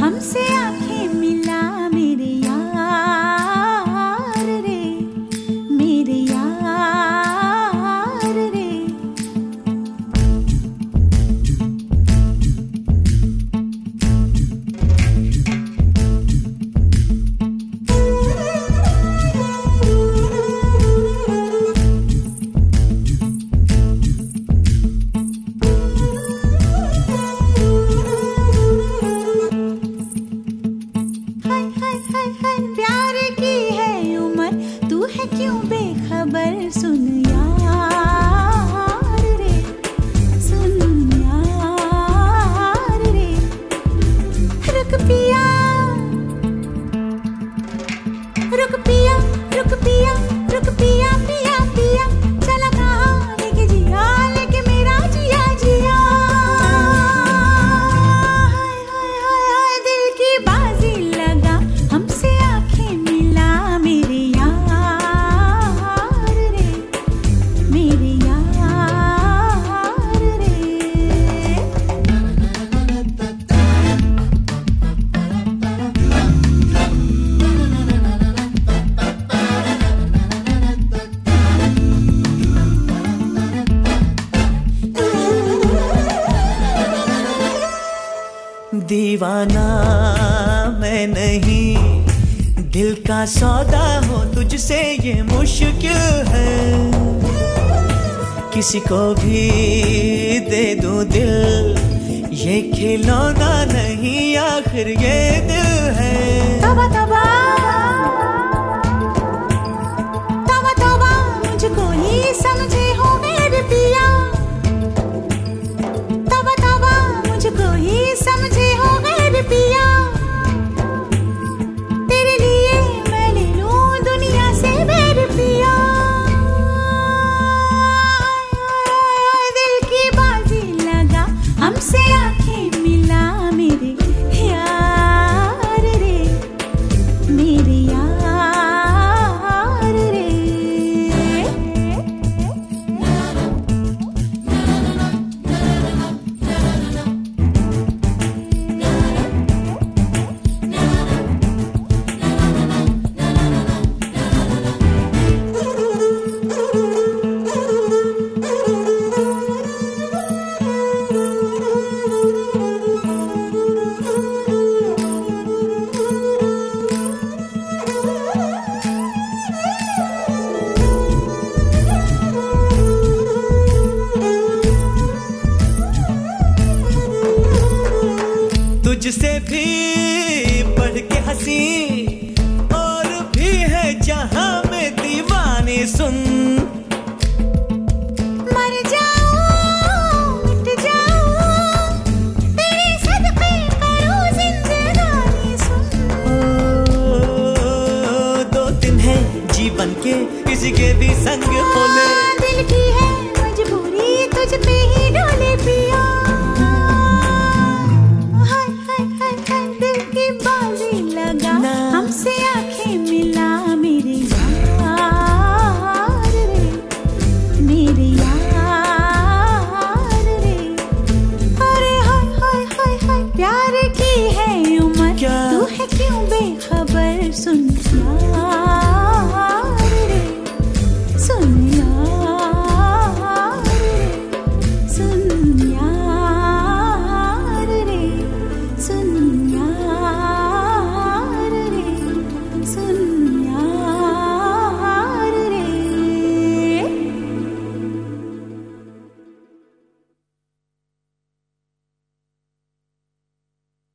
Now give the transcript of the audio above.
हमसे आप दीवाना, मैं नहीं। दिल का सौदा हो तुझसे ये मुश्किल है। किसी को भी दे दो दिल, ये खिलौना नहीं, आखिर ये दिल है। तुझसे भी बढ़ के हँसी और भी है जहाँ में दीवानी सुन। मर तेरे सदके करूँ जिंदगानी सुन। ओ, दो दिन है जीवन के किसी के भी संग हमसे आंखें